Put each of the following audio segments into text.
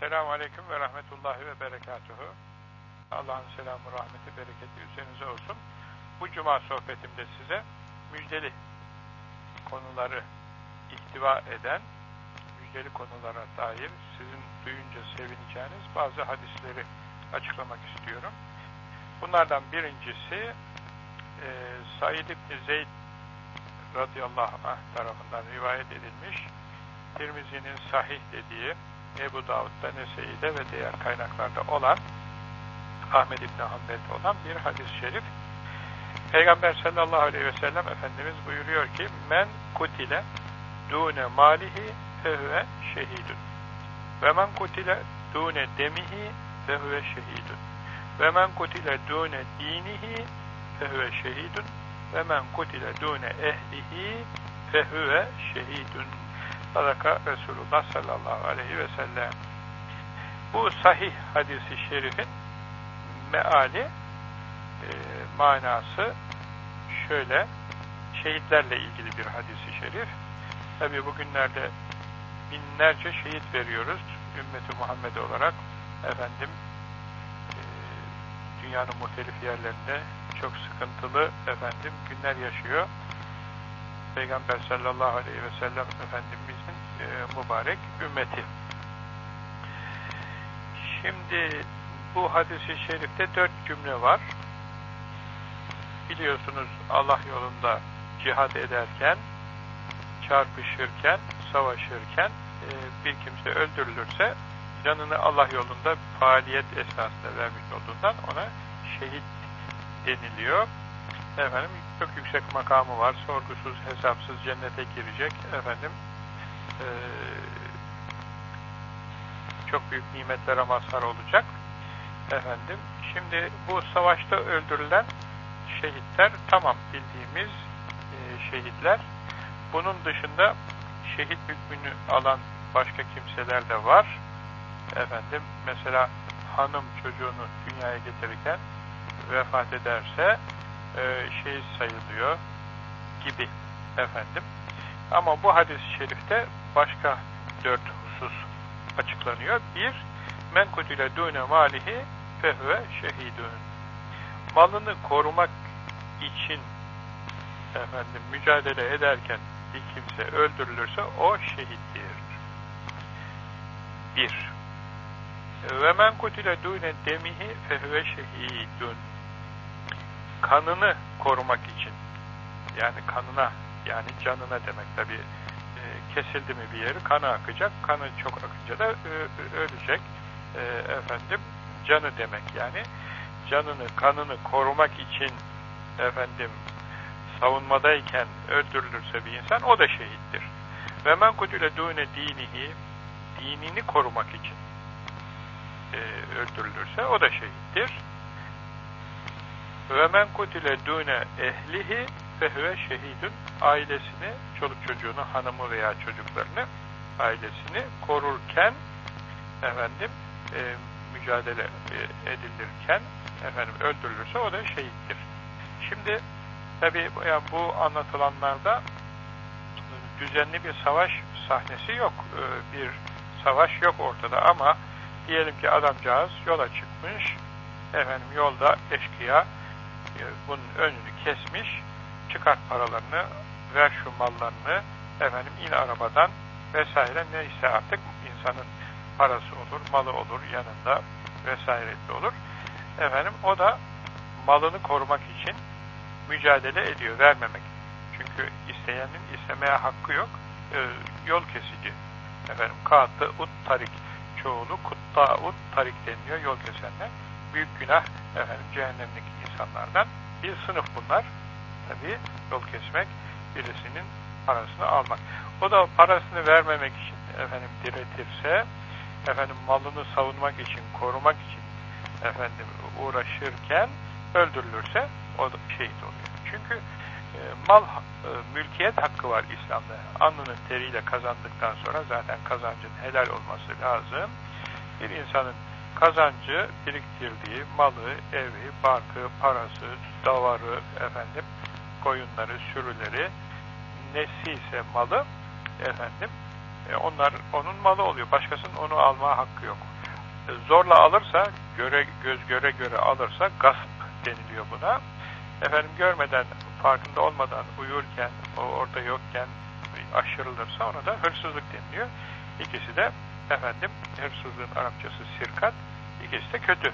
Selamun Aleyküm ve Rahmetullahi ve Berekatuhu. Allah'ın selamı, rahmeti, bereketi üzerinize olsun. Bu cuma sohbetimde size müjdeli konuları ihtiva eden, müjdeli konulara dair sizin duyunca sevineceğiniz bazı hadisleri açıklamak istiyorum. Bunlardan birincisi e, Said İbni Zeyd radıyallahu anh tarafından rivayet edilmiş Tirmizi'nin sahih dediği Ebu Davud'da, Nese'de ve diğer kaynaklarda olan Ahmed İbni Hanbel'de olan bir hadis-i şerif. Peygamber sallallahu aleyhi ve sellem Efendimiz buyuruyor ki men kutile dune malihi fehüve şehidun. Ve men kutile dune demihi fehüve şehidun. Ve men kutile dune dinihi fehüve şehidun. Ve men kutile dune ehlihi fehüve şehidun sadaka Resulullah sallallahu aleyhi ve sellem. Bu sahih hadisi şerifin meali e, manası şöyle şehitlerle ilgili bir hadisi şerif. Tabi bugünlerde binlerce şehit veriyoruz ümmeti Muhammed olarak efendim e, dünyanın muhtelif yerlerinde çok sıkıntılı efendim günler yaşıyor. Peygamber sallallahu aleyhi ve sellem Efendimizin e, mübarek ümmeti. Şimdi bu hadisi şerifte dört cümle var. Biliyorsunuz Allah yolunda cihad ederken, çarpışırken, savaşırken e, bir kimse öldürülürse canını Allah yolunda faaliyet esnasında vermiş olduğundan ona şehit deniliyor. Efendim çok yüksek makamı var. Sorgusuz, hesapsız cennete girecek. Efendim e, çok büyük nimetlere mazhar olacak. Efendim şimdi bu savaşta öldürülen şehitler tamam bildiğimiz e, şehitler. Bunun dışında şehit hükmünü alan başka kimseler de var. Efendim mesela hanım çocuğunu dünyaya getirirken vefat ederse e, şey sayılıyor gibi efendim. Ama bu hadis-i şerifte başka dört husus açıklanıyor. Bir, men kutile dune malihi fehve şehidun. Malını korumak için efendim mücadele ederken bir kimse öldürülürse o şehittir. Bir. Ve men kutile dune demihi fehve şehidun kanını korumak için. Yani kanına yani canına demek. Tabi e, kesildi mi bir yeri kanı akacak. Kanı çok akınca da e, ölecek. E, efendim canı demek yani. Canını kanını korumak için efendim savunmadayken öldürülürse bir insan o da şehittir. Ve men kutüle dune dinihi dinini korumak için e, öldürülürse o da şehittir ve men kutile dune ehlihi fehve şehidun ailesini, çoluk çocuğunu, hanımı veya çocuklarını ailesini korurken efendim e, mücadele e, edilirken efendim öldürülürse o da şehittir. Şimdi tabi yani bu anlatılanlarda düzenli bir savaş sahnesi yok. E, bir savaş yok ortada ama diyelim ki adamcağız yola çıkmış efendim yolda eşkıya bunun önünü kesmiş, çıkart paralarını, ver şu mallarını, efendim in arabadan vesaire neyse artık insanın parası olur, malı olur yanında vesairesi olur. Efendim o da malını korumak için mücadele ediyor, vermemek. Çünkü isteyenin istemeye hakkı yok. Ee, yol kesici. Efendim kağıtlı ut tarik çoğulu kutta ut tarik deniliyor yol kesenler. Büyük günah efendim cehennemlik insanlardan bir sınıf bunlar. Tabi yol kesmek, birisinin parasını almak. O da parasını vermemek için efendim diretirse, efendim malını savunmak için, korumak için efendim uğraşırken öldürülürse o da şehit oluyor. Çünkü e, mal e, mülkiyet hakkı var İslam'da. Alnının teriyle kazandıktan sonra zaten kazancın helal olması lazım. Bir insanın kazancı biriktirdiği malı, evi, barkı, parası, davarı, efendim, koyunları, sürüleri, nesi ise malı efendim E, onlar onun malı oluyor. Başkasının onu alma hakkı yok. Zorla alırsa, göre göz göre göre alırsa gasp deniliyor buna. Efendim görmeden, farkında olmadan uyurken, orada yokken aşırılırsa ona da hırsızlık deniliyor. İkisi de efendim hırsızlığın Arapçası sirkat, ikisi de kötü.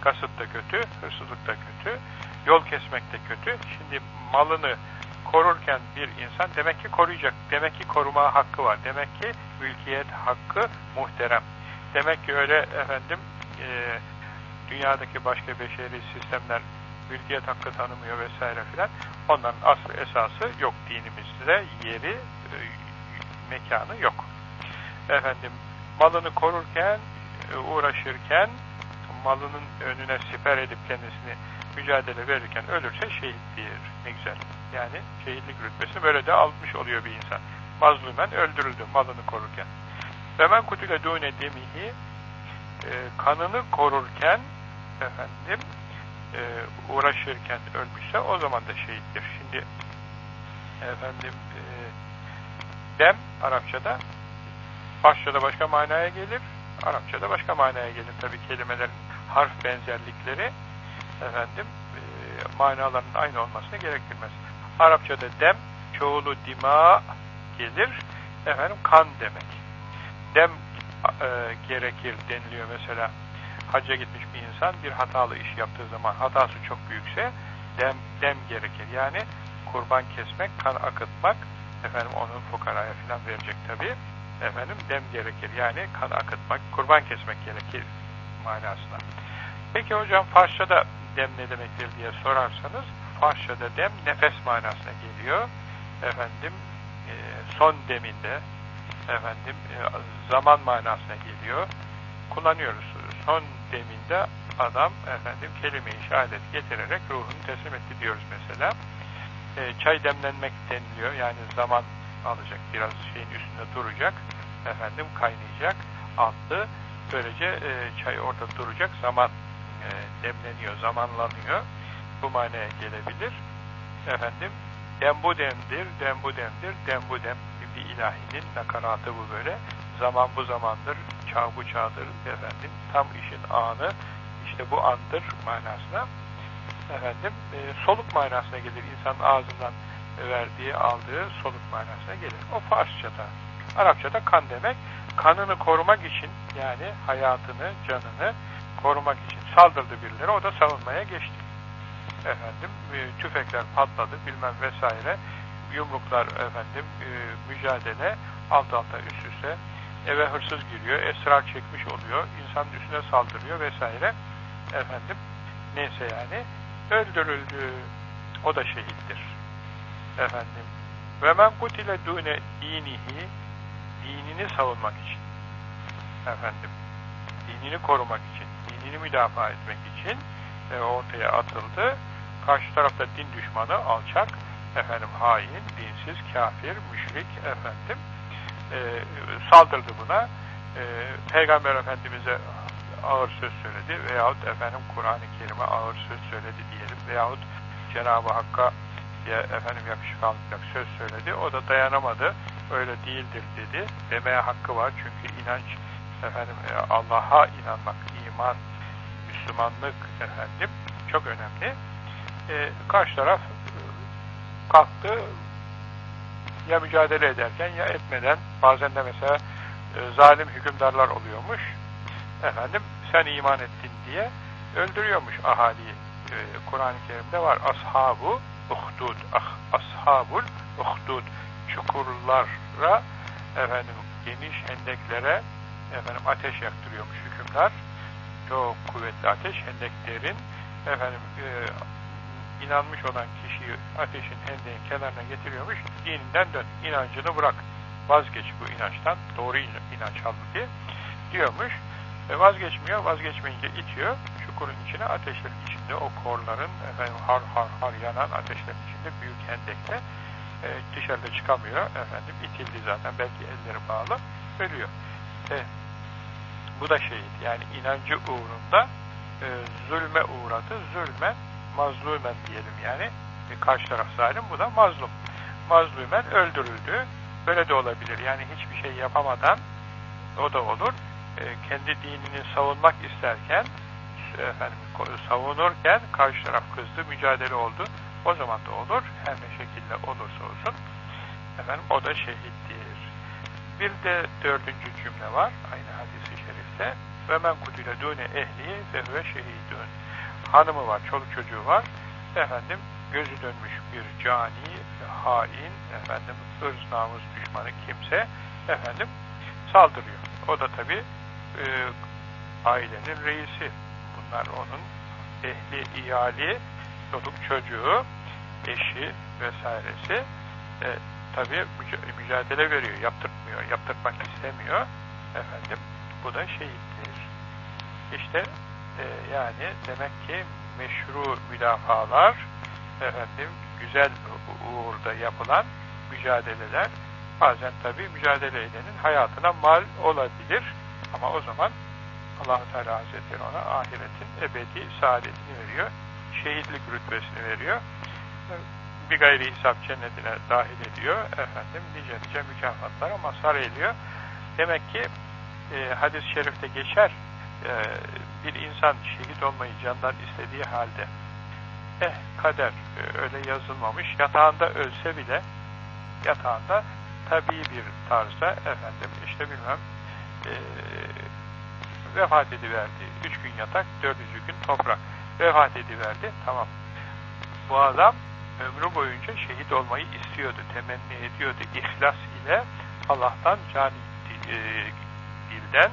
Kasıt da kötü, hırsızlık da kötü, yol kesmek de kötü. Şimdi malını korurken bir insan demek ki koruyacak. Demek ki koruma hakkı var. Demek ki mülkiyet hakkı muhterem. Demek ki öyle efendim e, dünyadaki başka beşeri sistemler mülkiyet hakkı tanımıyor vesaire filan. Onların aslı esası yok dinimizde yeri e, mekanı yok. Efendim malını korurken e, uğraşırken malının önüne siper edip kendisini mücadele verirken ölürse şehittir. Ne güzel. Yani şehitlik rütbesini böyle de almış oluyor bir insan. Mazlumen öldürüldü malını korurken. Ve men kutile dune demihi e, kanını korurken efendim e, uğraşırken ölmüşse o zaman da şehittir. Şimdi efendim dem Arapçada Farsçada başka manaya gelir, Arapçada başka manaya gelir. Tabi kelimelerin harf benzerlikleri efendim e, manalarının aynı olmasını gerektirmez. Arapçada dem, çoğulu dima gelir, efendim kan demek. Dem e, gerekir deniliyor mesela. Hacca gitmiş bir insan bir hatalı iş yaptığı zaman hatası çok büyükse dem, dem gerekir. Yani kurban kesmek, kan akıtmak, efendim onun fukaraya falan verecek tabi. Efendim dem gerekir. Yani kan akıtmak, kurban kesmek gerekir manasına. Peki hocam Farsçada dem ne demektir diye sorarsanız Farsçada dem nefes manasına geliyor. Efendim e, son deminde efendim e, zaman manasına geliyor. Kullanıyoruz. Son deminde adam efendim kelime-i şehadet getirerek ruhunu teslim etti diyoruz mesela. E, çay demlenmek deniliyor. Yani zaman alacak. Biraz şeyin üstünde duracak. Efendim kaynayacak. Altı. Böylece e, çay orada duracak. Zaman e, demleniyor, zamanlanıyor. Bu manaya gelebilir. Efendim dembu demdir, dembu demdir, dembu dem bir ilahinin nakaratı bu böyle. Zaman bu zamandır, çağ bu çağdır efendim. Tam işin anı işte bu andır manasına. Efendim e, soluk manasına gelir. İnsanın ağzından verdiği, aldığı soluk manasına gelir. O Farsçada. Arapçada kan demek. Kanını korumak için yani hayatını, canını korumak için saldırdı birileri. O da savunmaya geçti. Efendim e, tüfekler patladı bilmem vesaire. Yumruklar efendim e, mücadele alt alta üst üste eve hırsız giriyor. Esrar çekmiş oluyor. insanın üstüne saldırıyor vesaire. Efendim neyse yani öldürüldü. O da şehittir. Efendim ve men kutile dune dinihi dinini savunmak için efendim dinini korumak için dinini müdafaa etmek için e, ortaya atıldı. Karşı tarafta din düşmanı, alçak, efendim hain, dinsiz, kafir, müşrik efendim e, saldırdı buna. E, Peygamber Efendimiz'e ağır söz söyledi veyahut efendim Kur'an-ı Kerim'e ağır söz söyledi diyelim veyahut Cenab-ı Hakk'a ya, efendim yakışık almayacak söz söyledi. O da dayanamadı. Öyle değildir dedi. Demeye hakkı var. Çünkü inanç efendim e, Allah'a inanmak, iman, Müslümanlık efendim çok önemli. E, karşı taraf e, kalktı ya mücadele ederken ya etmeden bazen de mesela e, zalim hükümdarlar oluyormuş. Efendim sen iman ettin diye öldürüyormuş ahaliyi. E, Kur'an-ı Kerim'de var. Ashabu uhdud. Ah, ashabul uhdud. Çukurlara efendim geniş hendeklere efendim ateş yaktırıyormuş hükümdar çok kuvvetli ateş hendeklerin efendim e, inanmış olan kişiyi ateşin hendeğin kenarına getiriyormuş. Dininden dön. inancını bırak. Vazgeç bu inançtan. Doğru inanç halbuki diyormuş. E, vazgeçmiyor. Vazgeçmeyince itiyor. Çukurun içine ateşlerin içinde o korların efendim har har har yanan ateşlerin içinde büyük hendekte e, dışarıda çıkamıyor. Efendim itildi zaten. Belki elleri bağlı. Ölüyor. E, bu da şehit. Yani inancı uğrunda e, zulme uğradı. Zulmen, mazlumen diyelim yani. E, karşı taraf zalim, bu da mazlum. Mazlumen öldürüldü. Böyle de olabilir. Yani hiçbir şey yapamadan o da olur. E, kendi dinini savunmak isterken efendim savunurken karşı taraf kızdı, mücadele oldu. O zaman da olur. Her ne şekilde olursa olsun. Efendim o da şehittir. Bir de dördüncü cümle var aynı hadisi şerifte. Ve men kutile dune ehli ve şehidun. Hanımı var, çoluk çocuğu var. Efendim gözü dönmüş bir cani, hain, efendim ırz namus düşmanı kimse efendim saldırıyor. O da tabi e, ailenin reisi. Bunlar onun ehli, iyali, çoluk çocuğu, eşi vesairesi e, tabi mücadele veriyor, yaptırmıyor, yaptırmak istemiyor. Efendim bu da şehittir. İşte e, yani demek ki meşru müdafalar efendim güzel uğurda yapılan mücadeleler bazen tabi mücadele edenin hayatına mal olabilir. Ama o zaman allah Teala Hazretleri ona ahiretin ebedi saadetini veriyor. Şehitlik rütbesini veriyor. Bir gayri hesap cennetine dahil ediyor. Efendim nice nice mükafatlara mazhar ediyor. Demek ki e, hadis-i şerifte geçer e, bir insan şehit olmayı candan istediği halde eh kader e, öyle yazılmamış yatağında ölse bile yatağında tabii bir tarzda efendim işte bilmem e, vefat ediverdi. Üç gün yatak, dördüncü gün toprak. Vefat ediverdi. Tamam. Bu adam ömrü boyunca şehit olmayı istiyordu, temenni ediyordu. İhlas ile Allah'tan can e, dilden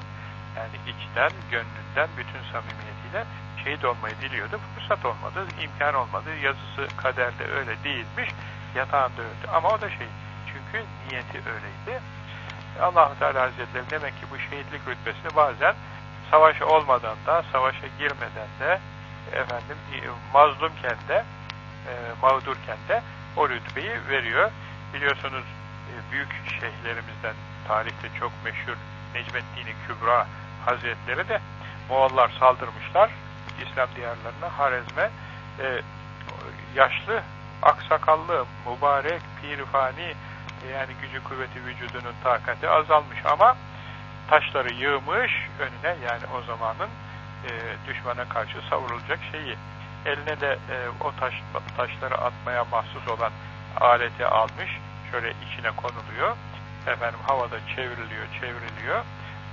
yani içten, gönlünden, bütün samimiyetiyle şehit olmayı diliyordu. Fırsat olmadı, imkan olmadı. Yazısı kaderde öyle değilmiş. Yatağında öldü. Ama o da şey. Çünkü niyeti öyleydi. allah Teala Hazretleri demek ki bu şehitlik rütbesini bazen savaş olmadan da, savaşa girmeden de, efendim mazlumken de, e, mağdurken de o rütbeyi veriyor. Biliyorsunuz e, büyük şeyhlerimizden tarihte çok meşhur Necmettin Kübra Hazretleri de Moğollar saldırmışlar İslam diyarlarına, Harezm'e e, yaşlı, aksakallı, mübarek, pirifani yani gücü kuvveti vücudunun takati azalmış ama taşları yığmış önüne yani o zamanın e, düşmana karşı savrulacak şeyi. Eline de e, o taş, taşları atmaya mahsus olan aleti almış şöyle içine konuluyor. Efendim havada çevriliyor çevriliyor.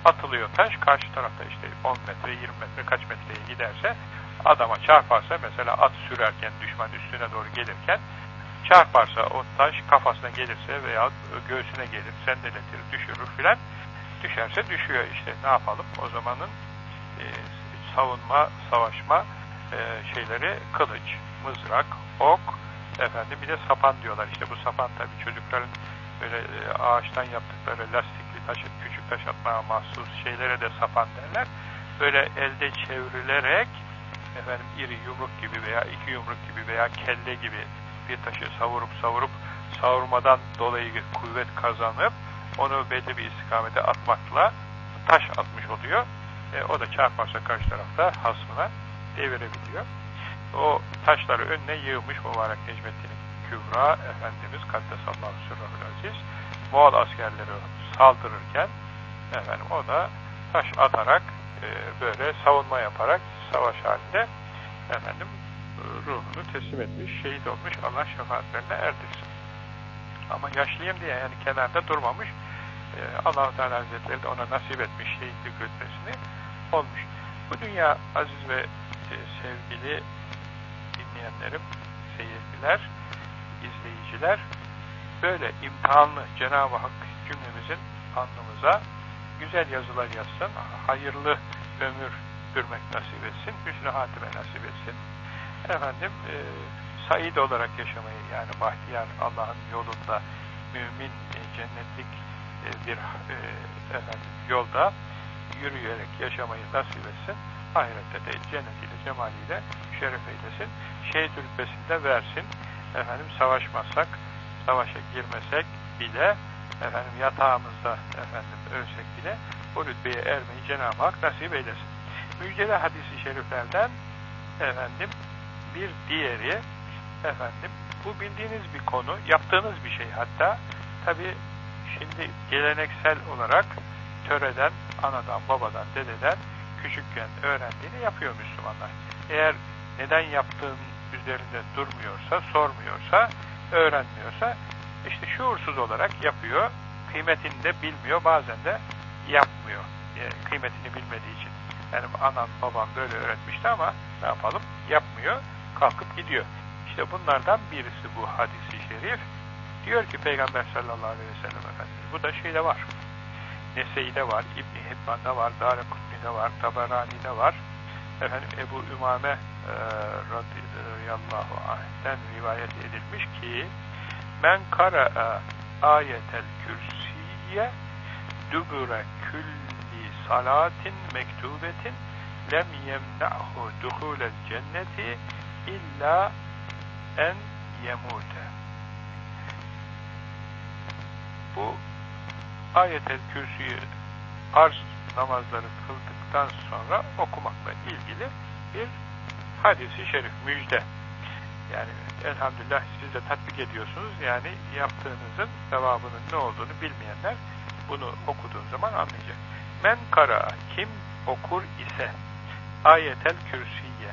Atılıyor taş karşı tarafta işte 10 metre 20 metre kaç metreye giderse adama çarparsa mesela at sürerken düşman üstüne doğru gelirken çarparsa o taş kafasına gelirse veya göğsüne gelir sendeletir düşürür filan düşerse düşüyor işte. Ne yapalım? O zamanın e, savunma savaşma e, şeyleri kılıç mızrak ok efendim bir de sapan diyorlar. İşte bu sapan tabi çocukların böyle e, ağaçtan yaptıkları lastikli taş küçük taş atmaya mahsus şeylere de sapan derler. Böyle elde çevrilerek efendim iri yumruk gibi veya iki yumruk gibi veya kelle gibi bir taşı savurup savurup savurmadan dolayı kuvvet kazanıp onu belli bir istikamete atmakla taş atmış oluyor. E, o da çarparsa karşı tarafta hasmına devirebiliyor. O taşları önüne yığmış mübarek Necmettin Kübra Efendimiz Kaddesallahu Sürrahül Aziz Moğol askerleri saldırırken efendim o da taş atarak e, böyle savunma yaparak savaş halinde efendim ruhunu teslim etmiş, şehit olmuş, Allah şefaatlerine erdirsin. Ama yaşlıyım diye yani kenarda durmamış, allah Teala Hazretleri de ona nasip etmiş şehitlik rütbesini olmuş. Bu dünya aziz ve e, sevgili dinleyenlerim, seyirciler, izleyiciler, böyle imtihanlı Cenab-ı Hak cümlemizin alnımıza güzel yazılar yazsın, hayırlı ömür sürmek nasip etsin, hüsnü hatime nasip etsin efendim e, said olarak yaşamayı yani bahtiyar Allah'ın yolunda mümin e, cennetlik bir e, efendim yolda yürüyerek yaşamayı nasip etsin. Ahirette de cennetiyle, cemaliyle şeref eylesin. Şehit rütbesinde versin. Efendim savaşmazsak, savaşa girmesek bile efendim yatağımızda efendim ölsek bile o rütbeye ermeyi Cenab-ı Hak nasip eylesin. Müjdeli hadisi şeriflerden efendim bir diğeri efendim bu bildiğiniz bir konu, yaptığınız bir şey hatta tabi Şimdi geleneksel olarak töreden, anadan, babadan, dededen küçükken öğrendiğini yapıyor Müslümanlar. Eğer neden yaptığın üzerinde durmuyorsa, sormuyorsa, öğrenmiyorsa işte şuursuz olarak yapıyor. Kıymetini de bilmiyor, bazen de yapmıyor. Yani kıymetini bilmediği için. Yani anam babam böyle öğretmişti ama ne yapalım? Yapmıyor, kalkıp gidiyor. İşte bunlardan birisi bu hadisi şerif. Diyor ki Peygamber sallallahu aleyhi ve sellem Efendimiz. Bu da şeyde var. Nese'de var, İbn-i Hibban'da var, Darukutni'de var, Tabarani'de var. Efendim Ebu Ümame e, radıyallahu anh'ten rivayet edilmiş ki Men kara'a ayetel kürsiye dubure külli salatin mektubetin lem yemna'hu duhulel cenneti illa en yemute. Bu ayetel kürsüyü arz namazları kıldıktan sonra okumakla ilgili bir hadisi şerif, müjde. Yani elhamdülillah siz de tatbik ediyorsunuz. Yani yaptığınızın sevabının ne olduğunu bilmeyenler bunu okuduğun zaman anlayacak. Men kara kim okur ise ayetel kürsüye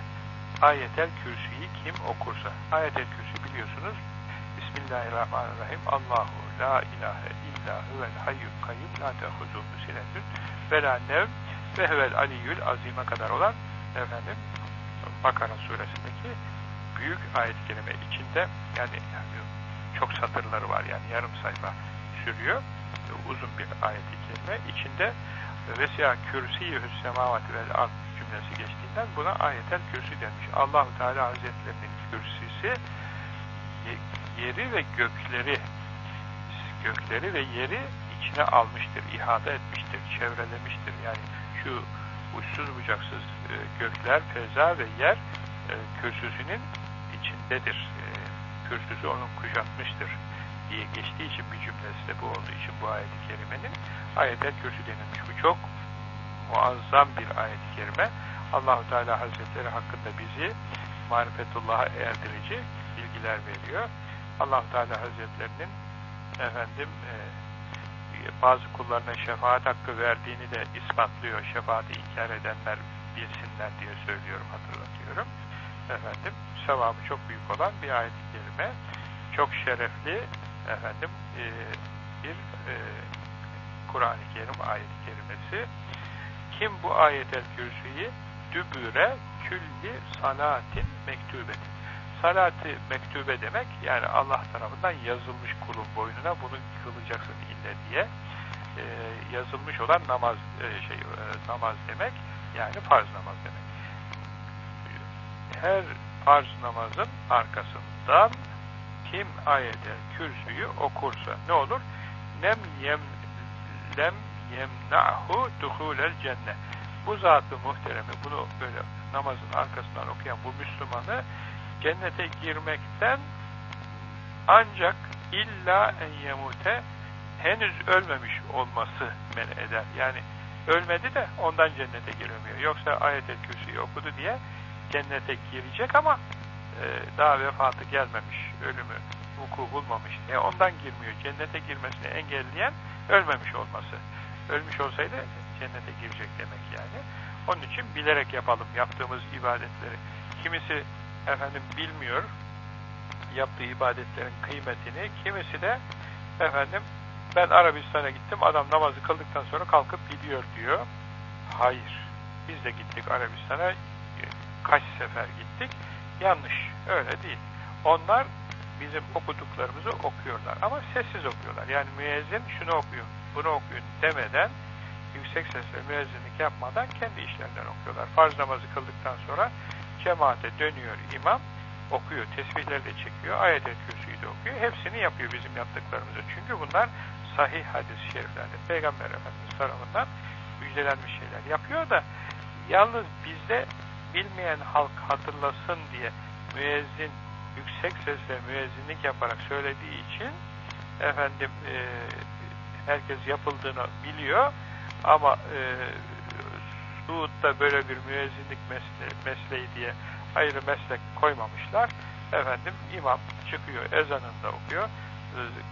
ayetel kürsüyü kim okursa ayetel kürsü biliyorsunuz Bismillahirrahmanirrahim. Allahu la ilahe illa huvel hayyul kayyum. La tehuzuhu sinetün ve la nevm ve huvel aliyyül azime kadar olan efendim Bakara suresindeki büyük ayet-i kerime içinde yani, yani çok satırları var yani yarım sayfa sürüyor. Uzun bir ayet-i kerime içinde Vesiya kürsiyühü semavati vel ard cümlesi geçtiğinden buna ayetel kürsü denmiş. Allahu Teala Hazretlerinin kürsüsü yeri ve gökleri gökleri ve yeri içine almıştır, ihada etmiştir, çevrelemiştir. Yani şu uçsuz bucaksız e, gökler, feza ve yer e, kürsüsünün içindedir. E, kürsüsü onu kuşatmıştır diye geçtiği için bir cümlesi de bu olduğu için bu ayet-i kerimenin ayetel kürsü denilmiş. Bu çok muazzam bir ayet-i kerime. Allahu Teala Hazretleri hakkında bizi marifetullah'a erdirici bilgiler veriyor. Allahu Teala Hazretlerinin efendim e, bazı kullarına şefaat hakkı verdiğini de ispatlıyor. Şefaati inkar edenler bilsinler diye söylüyorum, hatırlatıyorum. Efendim, sevabı çok büyük olan bir ayet-i kerime. Çok şerefli efendim e, bir e, Kur'an-ı Kerim ayet-i kerimesi. Kim bu ayet-el kürsüyü dübüre külli salatin mektubetin. Salatı mektube demek yani Allah tarafından yazılmış kulun boynuna bunu kılacaksın ille diye e, yazılmış olan namaz e, şey e, namaz demek yani farz namaz demek. Her farz namazın arkasından kim ayete kürsüyü okursa ne olur? Nem yem lem yemna'hu duhulel cennet. Bu zatı muhteremi bunu böyle namazın arkasından okuyan bu Müslümanı cennete girmekten ancak illa en yemute henüz ölmemiş olması men eder. Yani ölmedi de ondan cennete giremiyor. Yoksa ayet-el kürsüyü okudu diye cennete girecek ama e, daha vefatı gelmemiş, ölümü vuku bulmamış diye ondan girmiyor. Cennete girmesini engelleyen ölmemiş olması. Ölmüş olsaydı cennete girecek demek yani. Onun için bilerek yapalım yaptığımız ibadetleri. Kimisi efendim bilmiyor yaptığı ibadetlerin kıymetini, kimisi de efendim ben Arabistan'a gittim, adam namazı kıldıktan sonra kalkıp gidiyor diyor. Hayır. Biz de gittik Arabistan'a, kaç sefer gittik. Yanlış, öyle değil. Onlar bizim okuduklarımızı okuyorlar ama sessiz okuyorlar. Yani müezzin şunu okuyun, bunu okuyun demeden, yüksek sesle müezzinlik yapmadan kendi işlerinden okuyorlar. Farz namazı kıldıktan sonra cemaate dönüyor imam, okuyor, tesbihleri de çekiyor, ayet-el kürsüyü de okuyor. Hepsini yapıyor bizim yaptıklarımızı. Çünkü bunlar sahih hadis-i şeriflerde Peygamber Efendimiz tarafından müjdelenmiş şeyler yapıyor da yalnız bizde bilmeyen halk hatırlasın diye müezzin yüksek sesle müezzinlik yaparak söylediği için efendim e, herkes yapıldığını biliyor ama e, Suud'da böyle bir müezzinlik mesle mesleği diye ayrı meslek koymamışlar. Efendim imam çıkıyor ezanında okuyor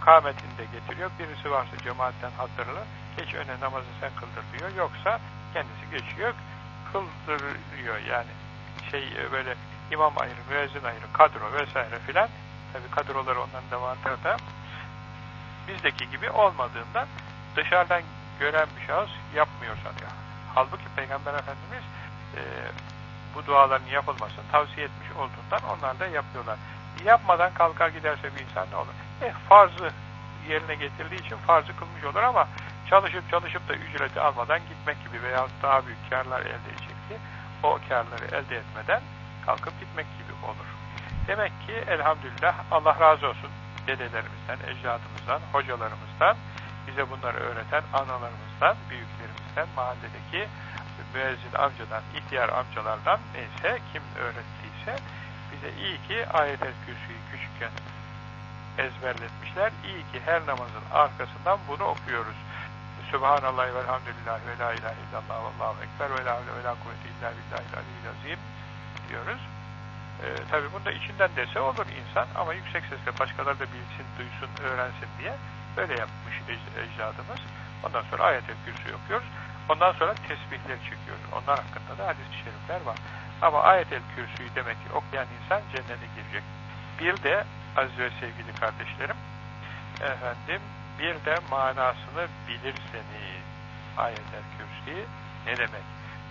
kâmetini getiriyor. Birisi varsa cemaatten hatırlı. Geç öne namazı sen kıldır diyor. Yoksa kendisi geçiyor. Kıldırıyor yani. Şey e, böyle imam ayrı, müezzin ayrı, kadro vesaire filan. Tabi kadroları onların da vardır da bizdeki gibi olmadığından dışarıdan gören bir şahıs yapmıyor sanıyor. Halbuki Peygamber Efendimiz e, bu duaların yapılmasını tavsiye etmiş olduğundan onlar da yapıyorlar. Yapmadan kalkar giderse bir insan ne olur? Eh farzı yerine getirdiği için farzı kılmış olur ama çalışıp çalışıp da ücreti almadan gitmek gibi veya daha büyük karlar elde edecekti. O karları elde etmeden kalkıp gitmek gibi olur. Demek ki elhamdülillah Allah razı olsun dedelerimizden, ecdadımızdan, hocalarımızdan, bize bunları öğreten analarımızdan, büyüklerimizden, mahalledeki müezzin amcadan, ihtiyar amcalardan neyse kim öğrettiyse bize iyi ki ayet-el kürsüyü küçükken ezberletmişler. İyi ki her namazın arkasından bunu okuyoruz. Subhanallah ve elhamdülillah ve la ilahe illallah ve allahu ekber ve la havle ve la kuvvete illa billahi azim diyoruz. Ee, Tabi bunda içinden dese olur insan ama yüksek sesle başkaları da bilsin, duysun, öğrensin diye böyle yapmış ecdadımız. Ondan sonra ayet-el kürsü okuyoruz. Ondan sonra tesbihler çekiyoruz. Onlar hakkında da hadis-i şerifler var. Ama ayet-el kürsüyü demek ki okuyan insan cennete girecek. Bir de aziz ve sevgili kardeşlerim, efendim bir de manasını bilirseniz ayet-el kürsüyü ne demek?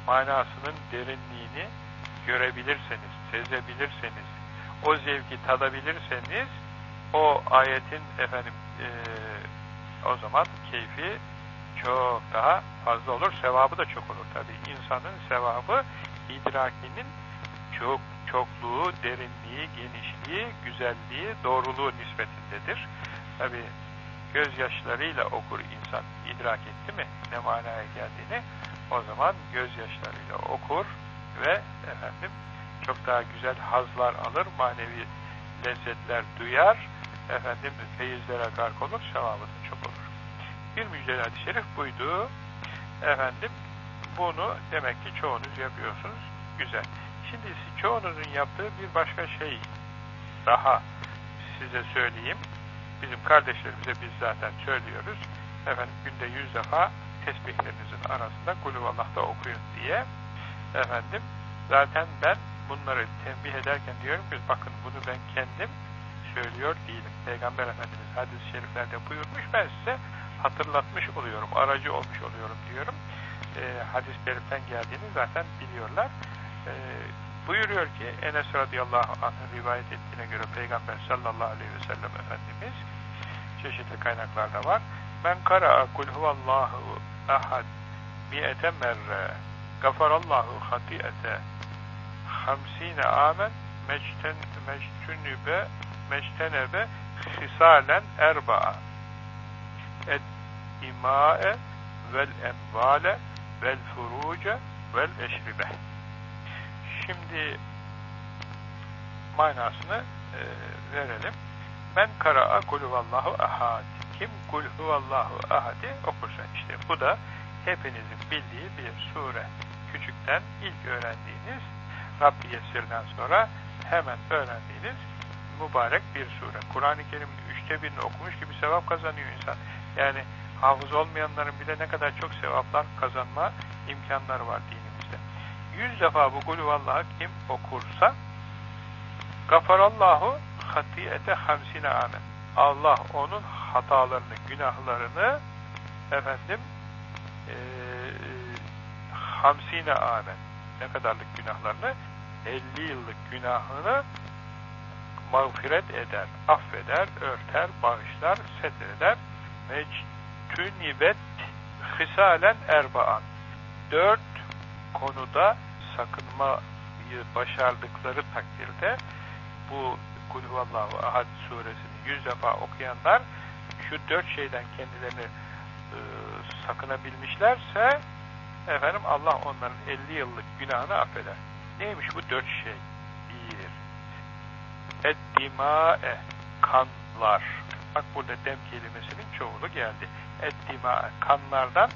Manasının derinliğini görebilirseniz, sezebilirseniz, o zevki tadabilirseniz o ayetin efendim e, o zaman keyfi çok daha fazla olur. Sevabı da çok olur tabi. İnsanın sevabı idrakinin çok çokluğu, derinliği, genişliği, güzelliği, doğruluğu nispetindedir. Tabi gözyaşlarıyla okur insan. idrak etti mi ne manaya geldiğini o zaman gözyaşlarıyla okur ve efendim çok daha güzel hazlar alır, manevi lezzetler duyar, efendim feyizlere gark olur, sevabı da çok olur. Bir müjdeli hadis-i şerif buydu. Efendim bunu demek ki çoğunuz yapıyorsunuz. Güzel. Şimdi çoğunuzun yaptığı bir başka şey daha size söyleyeyim. Bizim kardeşlerimize biz zaten söylüyoruz. Efendim günde yüz defa tesbihlerinizin arasında kulüvallah'ta okuyun diye. Efendim zaten ben bunları tembih ederken diyorum ki bakın bunu ben kendim söylüyor değilim. Peygamber Efendimiz hadis-i şeriflerde buyurmuş ben size hatırlatmış oluyorum, aracı olmuş oluyorum diyorum. E, hadis-i şeriften geldiğini zaten biliyorlar. E, buyuruyor ki Enes radıyallahu anh'ın rivayet ettiğine göre Peygamber sallallahu aleyhi ve sellem Efendimiz çeşitli kaynaklarda var. Men kara'a kul huvallahu ahad mi'ete merre gafarallahu hatiyete hamsine amen mecten mectünübe mectenebe hisalen erba'a et imae vel envale vel furuce vel eşribe şimdi manasını e, verelim men kara'a kulhuvallahu ahad kim kulhuvallahu ahadi okursa işte bu da hepinizin bildiği bir sure küçükten ilk öğrendiğiniz Rabbi Yesir'den sonra hemen öğrendiğiniz mübarek bir sure. Kur'an-ı Kerim'in üçte birini okumuş gibi sevap kazanıyor insan. Yani hafız olmayanların bile ne kadar çok sevaplar kazanma imkanları var dinimizde. Yüz defa bu kulüvallahı kim okursa gafarallahu hatiyete hamsine amen. Allah onun hatalarını, günahlarını efendim e, hamsine amen. Ne kadarlık günahlarını? 50 yıllık günahını mağfiret eder, affeder, örter, bağışlar, setreder. Mectünibet hisalen erbaan. Dört konuda sakınmayı başardıkları takdirde bu Kulhuvallahu Ahad suresini yüz defa okuyanlar şu dört şeyden kendilerini e, sakınabilmişlerse efendim Allah onların 50 yıllık günahını affeder. Neymiş bu dört şey? Bir, Eddima'e, kanlar. Bak burada dem kelimesinin çoğulu geldi. Eddima'e, kanlardan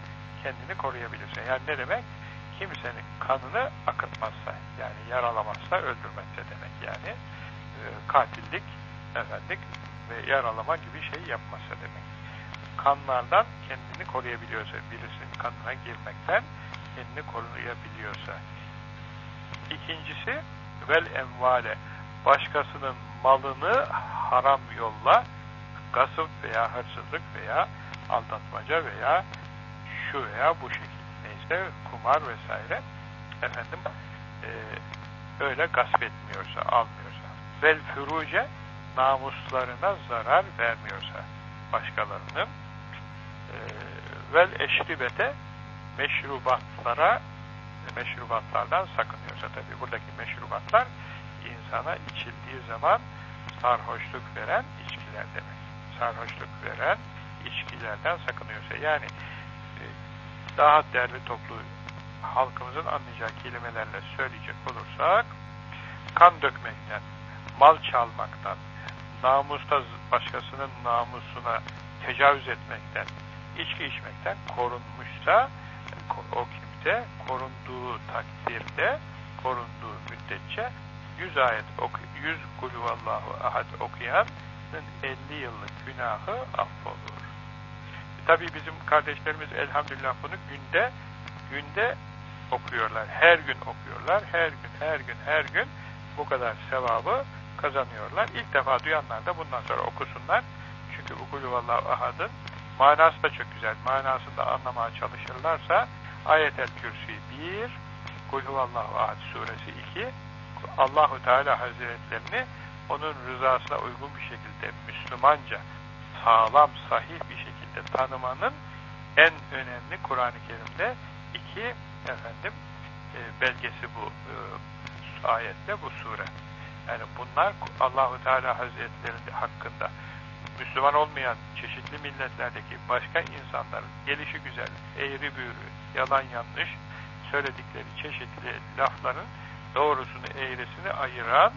kendini koruyabilirsin. Yani ne demek? Kimsenin kanını akıtmazsa, yani yaralamazsa öldürmezse demek yani. E, katillik, efendim, ve yaralama gibi şey yapmasa demek. Kanlardan kendini koruyabiliyorsa, birisinin kanına girmekten kendini koruyabiliyorsa. İkincisi, vel envale, başkasının malını haram yolla, gasp veya hırsızlık veya aldatmaca veya şu veya bu şekilde neyse kumar vesaire. Efendim e, öyle gasp etmiyorsa, almıyorsa. Vel füruce namuslarına zarar vermiyorsa başkalarının. E, vel eşribete meşrubatlara meşrubatlardan sakınıyorsa. Tabi buradaki meşrubatlar insana içildiği zaman sarhoşluk veren içkiler demek. Sarhoşluk veren içkilerden sakınıyorsa yani e, daha değerli toplu halkımızın anlayacağı kelimelerle söyleyecek olursak kan dökmekten, mal çalmaktan, namusta başkasının namusuna tecavüz etmekten, içki içmekten korunmuşsa o kimse korunduğu takdirde korunduğu müddetçe 100 ayet oku, 100 kulüvallahu ahad okuyanın 50 yıllık günahı affolur. Tabii bizim kardeşlerimiz elhamdülillah bunu günde günde okuyorlar. Her gün okuyorlar. Her gün, her gün, her gün bu kadar sevabı kazanıyorlar. İlk defa duyanlar da bundan sonra okusunlar. Çünkü bu kulüvallahu ahadın manası da çok güzel. Manasını da anlamaya çalışırlarsa Ayet-el Kürsi 1, Kulhuvallahu Ahad suresi 2, Allahu Teala Hazretlerini onun rızasına uygun bir şekilde Müslümanca, sağlam, sahih bir şekilde tanımanın en önemli Kur'an-ı Kerim'de iki efendim e, belgesi bu e, ayette bu sure. Yani bunlar Allahu Teala Hazretleri hakkında Müslüman olmayan çeşitli milletlerdeki başka insanların gelişi güzel, eğri büğrü, yalan yanlış söyledikleri çeşitli lafların doğrusunu eğrisini ayıran,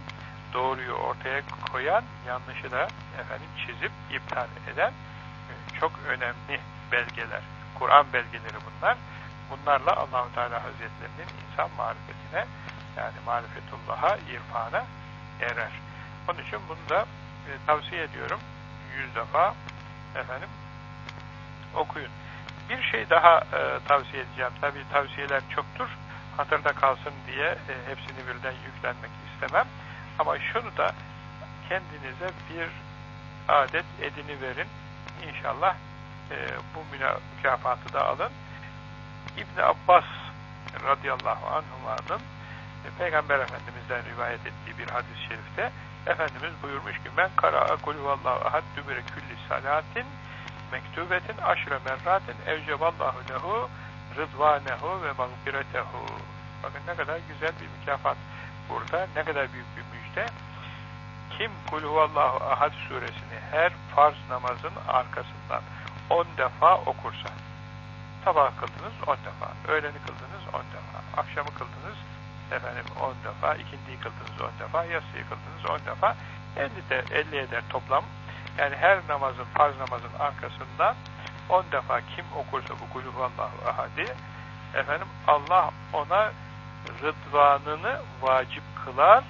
doğruyu ortaya koyan, yanlışı da efendim çizip iptal eden e, çok önemli belgeler. Kur'an belgeleri bunlar. Bunlarla Allahu Teala Hazretlerinin insan marifetine yani marifetullah'a, irfana erer. Onun için bunu da e, tavsiye ediyorum. Yüz defa efendim okuyun. Bir şey daha e, tavsiye edeceğim. Tabi tavsiyeler çoktur. Hatırda kalsın diye e, hepsini birden yüklenmek istemem. Ama şunu da kendinize bir adet edini verin. İnşallah e, bu mükafatı da alın. İbn Abbas radıyallahu anhumanın e, Peygamber Efendimiz'den rivayet ettiği bir hadis-i şerifte Efendimiz buyurmuş ki men kara'a kulüvallahu ahad dübüre külli salatin mektubetin aşre merratin evceballahu lehu rıdvanehu ve mağfiretehu bakın ne kadar güzel bir mükafat burada ne kadar büyük bir müjde kim kulhuvallahu ahad suresini her farz namazın arkasından 10 defa okursa sabah kıldınız 10 defa öğleni kıldınız 10 defa akşamı kıldınız efendim 10 defa ikindiyi kıldınız 10 defa yatsıyı kıldınız 10 defa 50, de, 50 eder toplam. Yani her namazın, farz namazın arkasından 10 defa kim okursa bu kulüvallahu ahadi, efendim Allah ona rıdvanını vacip kılar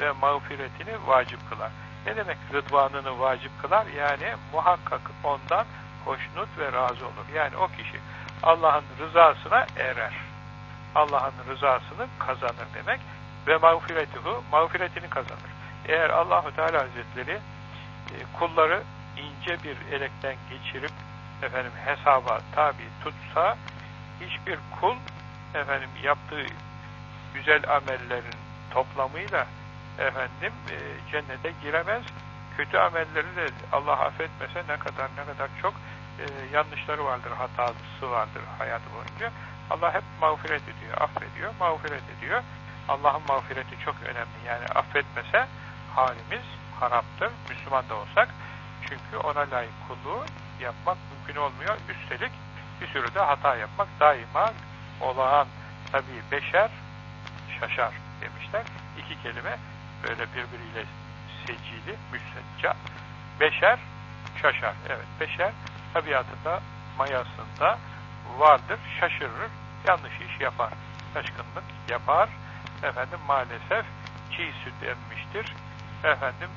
ve mağfiretini vacip kılar. Ne demek rıdvanını vacip kılar? Yani muhakkak ondan hoşnut ve razı olur. Yani o kişi Allah'ın rızasına erer. Allah'ın rızasını kazanır demek ve mağfiretuhu mağfiretini kazanır. Eğer Allahu Teala Hazretleri e, kulları ince bir elekten geçirip efendim hesaba tabi tutsa hiçbir kul efendim yaptığı güzel amellerin toplamıyla efendim e, cennete giremez. Kötü amelleri de Allah affetmese ne kadar ne kadar çok e, yanlışları vardır, hatası vardır hayatı boyunca. Allah hep mağfiret ediyor, affediyor, mağfiret ediyor. Allah'ın mağfireti çok önemli. Yani affetmese halimiz haraptır. Müslüman da olsak. Çünkü ona layık kulluğu yapmak mümkün olmuyor. Üstelik bir sürü de hata yapmak daima olağan tabi beşer şaşar demişler. İki kelime böyle birbiriyle secili, müstecca. Beşer şaşar. Evet beşer tabiatında mayasında vardır, şaşırır, yanlış iş yapar. Şaşkınlık yapar. Efendim maalesef çiğ süt emmiştir. Efendim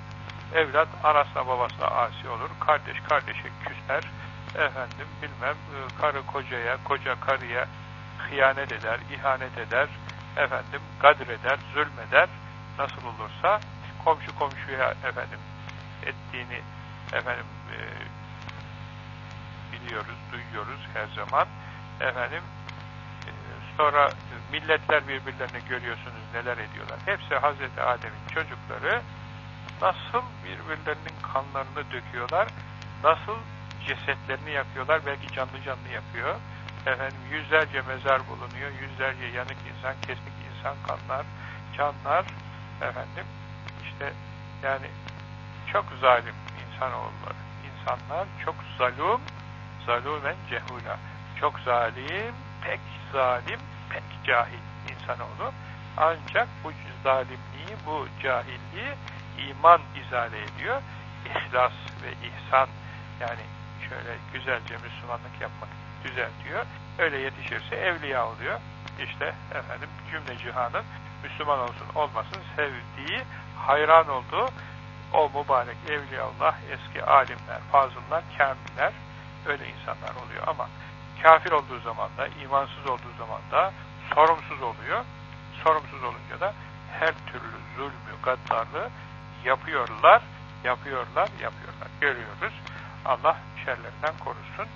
evlat anasına babasına asi olur, kardeş kardeşe küser, efendim bilmem e, karı kocaya, koca karıya hıyanet eder, ihanet eder, efendim eder, zulmeder, nasıl olursa komşu komşuya efendim ettiğini efendim e, biliyoruz, duyuyoruz her zaman. Efendim e, sonra milletler birbirlerini görüyorsunuz neler ediyorlar. Hepsi Hazreti Adem'in çocukları nasıl birbirlerinin kanlarını döküyorlar, nasıl cesetlerini yakıyorlar, belki canlı canlı yapıyor. Efendim yüzlerce mezar bulunuyor, yüzlerce yanık insan, kesik insan kanlar, canlar, efendim işte yani çok zalim insanoğulları. İnsanlar çok zalim, zalumen cehula. Çok zalim, pek zalim, pek cahil insanoğlu. Ancak bu zalimliği, bu cahilliği iman izale ediyor. İhlas ve ihsan yani şöyle güzelce Müslümanlık yapmak düzeltiyor. Öyle yetişirse evliya oluyor. İşte efendim cümle cihanın Müslüman olsun olmasın sevdiği, hayran olduğu o mübarek evliyaullah, eski alimler, fazıllar, kamiller öyle insanlar oluyor ama kafir olduğu zaman da, imansız olduğu zaman da sorumsuz oluyor. Sorumsuz olunca da her türlü zulmü, gaddarlığı yapıyorlar, yapıyorlar, yapıyorlar. Görüyoruz. Allah şerlerinden korusun.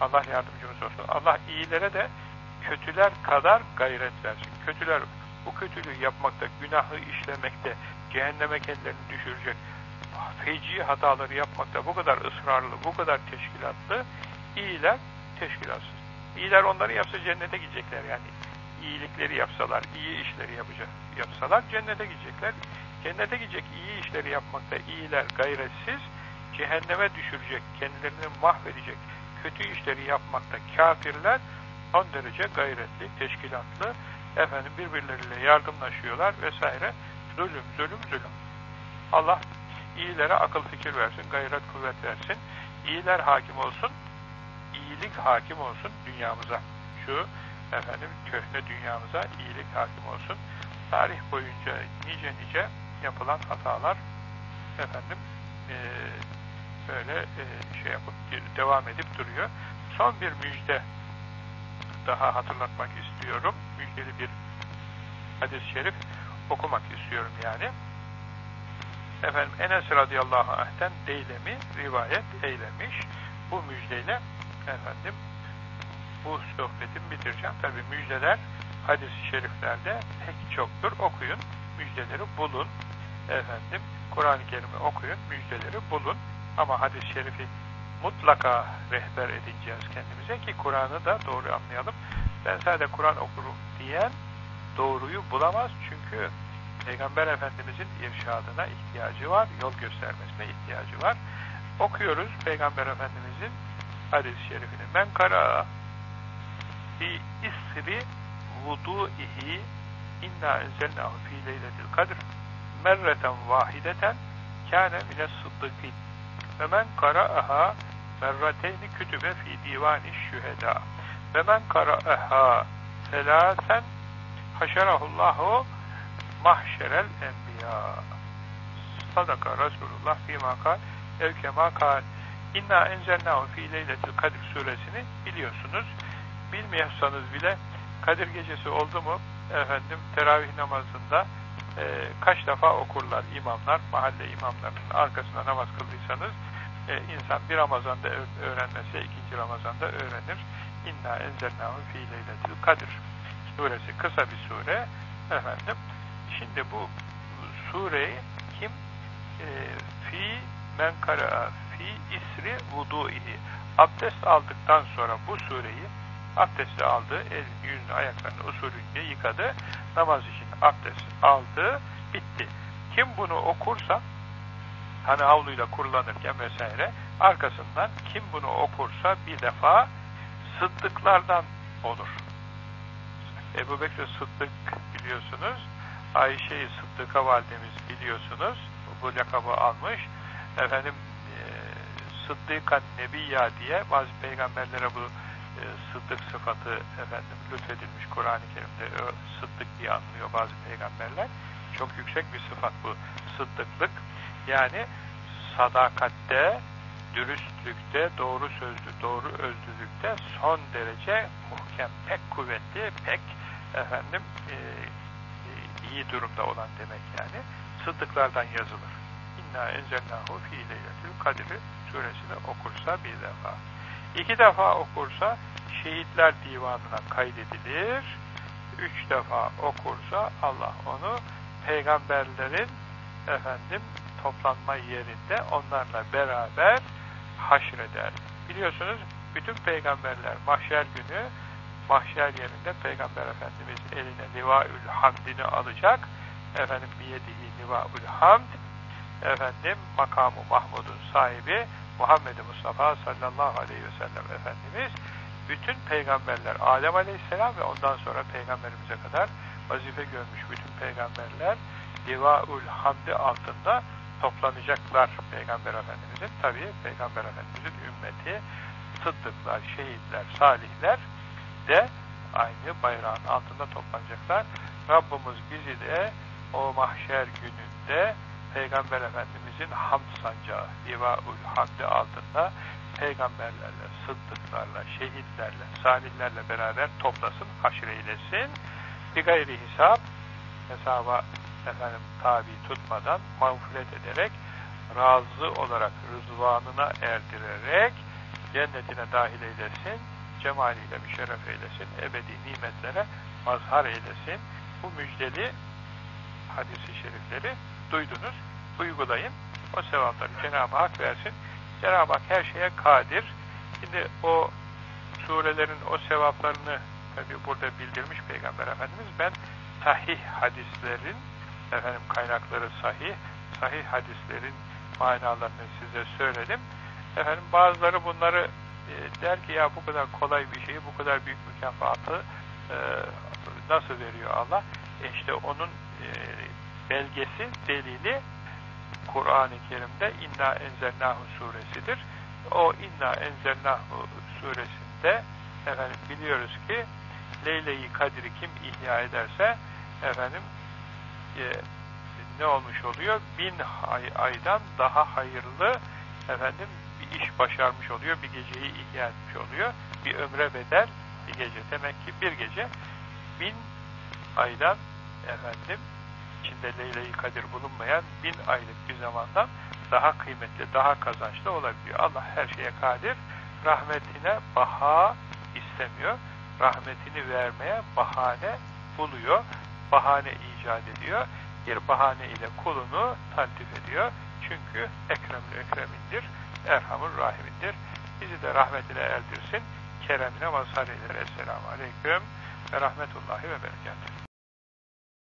Allah yardımcımız olsun. Allah iyilere de kötüler kadar gayret versin. Kötüler bu kötülüğü yapmakta, günahı işlemekte, cehenneme kendilerini düşürecek, feci hataları yapmakta bu kadar ısrarlı, bu kadar teşkilatlı, iyiler teşkilatsız. İyiler onları yapsa cennete gidecekler yani. iyilikleri yapsalar, iyi işleri yapacak, yapsalar cennete gidecekler. Cennete gidecek iyi işleri yapmakta iyiler gayretsiz, cehenneme düşürecek, kendilerini mahvedecek kötü işleri yapmakta kafirler son derece gayretli, teşkilatlı, efendim birbirleriyle yardımlaşıyorlar vesaire. Zulüm, zulüm, zulüm. Allah iyilere akıl fikir versin, gayret kuvvet versin. İyiler hakim olsun, iyilik hakim olsun dünyamıza. Şu efendim köhne dünyamıza iyilik hakim olsun. Tarih boyunca nice nice yapılan hatalar efendim e, böyle e, şey yapıp devam edip duruyor. Son bir müjde daha hatırlatmak istiyorum. Müjdeli bir hadis-i şerif okumak istiyorum yani. Efendim Enes radıyallahu anh'ten Deylemi rivayet eylemiş. Bu müjdeyle efendim bu sohbetimi bitireceğim. Tabi müjdeler hadis-i şeriflerde pek çoktur. Okuyun, müjdeleri bulun. Efendim Kur'an-ı Kerim'i okuyun, müjdeleri bulun. Ama hadis-i şerifi mutlaka rehber edeceğiz kendimize ki Kur'an'ı da doğru anlayalım. Ben sadece Kur'an okurum diyen doğruyu bulamaz çünkü Peygamber Efendimizin irşadına ihtiyacı var, yol göstermesine ihtiyacı var. Okuyoruz Peygamber Efendimizin hadis-i şerifini. Men kara fi isri vudu'ihi inna enzelnahu fi leyletil kadr merreten vahideten kâne mine sıddıkîn ve men kara'aha merrateyni kütübe fi divani şüheda ve men kara'aha selasen haşerahullahu mahşerel enbiya. Sadaka Resulullah fîmâ kal evkemâ kal inna enzelnâhu fî leyletil kadir suresini biliyorsunuz. Bilmiyorsanız bile Kadir gecesi oldu mu efendim teravih namazında e, kaç defa okurlar imamlar mahalle imamlarının arkasında namaz kıldıysanız e, insan bir Ramazan'da öğrenmese ikinci Ramazan'da öğrenir. İnna enzelnahu fi leyletil kadir suresi kısa bir sure efendim. Şimdi bu sureyi kim e, fi men kara fi isri vudu'ihi abdest aldıktan sonra bu sureyi abdesti aldı, el, yüzünü, ayaklarını usulünce yıkadı, namaz için abdest aldı, bitti. Kim bunu okursa hani havluyla kurulanırken vesaire arkasından kim bunu okursa bir defa sıddıklardan olur. Ebu Bekir Sıddık biliyorsunuz. Ayşe-i Sıddıka validemiz biliyorsunuz. Bu lakabı almış. Efendim e, Nebiya diye bazı peygamberlere bu e, sıddık sıfatı efendim lütfedilmiş Kur'an-ı Kerim'de sıddık diye anılıyor bazı peygamberler. Çok yüksek bir sıfat bu sıddıklık. Yani sadakatte, dürüstlükte, doğru sözlü, doğru özlülükte son derece muhkem, pek kuvvetli, pek efendim e, e, iyi durumda olan demek yani. Sıddıklardan yazılır. İnna enzelnahu fi leyletil kadri suresini okursa bir defa. İki defa okursa şehitler divanına kaydedilir. Üç defa okursa Allah onu peygamberlerin efendim toplanma yerinde onlarla beraber haşreder. Biliyorsunuz bütün peygamberler mahşer günü mahşer yerinde Peygamber Efendimiz eline Livaül Hamdini alacak. Efendim biyedihi Livaül Hamd efendim makamı Mahmud'un sahibi Muhammed Mustafa sallallahu aleyhi ve sellem Efendimiz bütün peygamberler Adem aleyhisselam ve ondan sonra peygamberimize kadar vazife görmüş bütün peygamberler Livaül Hamdi altında toplanacaklar Peygamber Efendimizin. Tabi Peygamber Efendimizin ümmeti, sıddıklar, şehitler, salihler de aynı bayrağın altında toplanacaklar. Rabbimiz bizi de o mahşer gününde Peygamber Efendimizin hamd sancağı, Livaül Hamdi altında peygamberlerle, sıddıklarla, şehitlerle, salihlerle beraber toplasın, haşreylesin. Bir gayri hesap, hesaba efendim tabi tutmadan mağfiret ederek razı olarak rızvanına erdirerek cennetine dahil eylesin, cemaliyle müşerref eylesin, ebedi nimetlere mazhar eylesin. Bu müjdeli hadisi şerifleri duydunuz, uygulayın. O sevapları Cenab-ı Hak versin. Cenab-ı Hak her şeye kadir. Şimdi o surelerin o sevaplarını tabi burada bildirmiş Peygamber Efendimiz. Ben sahih hadislerin efendim kaynakları sahih, sahih hadislerin manalarını size söyledim. Efendim bazıları bunları e, der ki ya bu kadar kolay bir şeyi, bu kadar büyük mükafatı e, nasıl veriyor Allah? E işte onun e, belgesi, delili Kur'an-ı Kerim'de İnna Enzelnahu suresidir. O İnna Enzelnahu suresinde efendim biliyoruz ki Leyle-i Kadir'i kim ihya ederse efendim e, ne olmuş oluyor? Bin ay, aydan daha hayırlı efendim bir iş başarmış oluyor. Bir geceyi ihya etmiş oluyor. Bir ömre bedel bir gece. Demek ki bir gece bin aydan efendim içinde Leyle-i Kadir bulunmayan bin aylık bir zamandan daha kıymetli, daha kazançlı olabiliyor. Allah her şeye kadir. Rahmetine baha istemiyor. Rahmetini vermeye bahane buluyor. Bahane icat ediyor. Bir bahane ile kulunu taltif ediyor. Çünkü Ekremül Ekremindir. Erhamur Rahimindir. Bizi de rahmetine erdirsin. Keremine mazhar eyler. Esselamu Aleyküm ve Rahmetullahi ve Berekatuhu.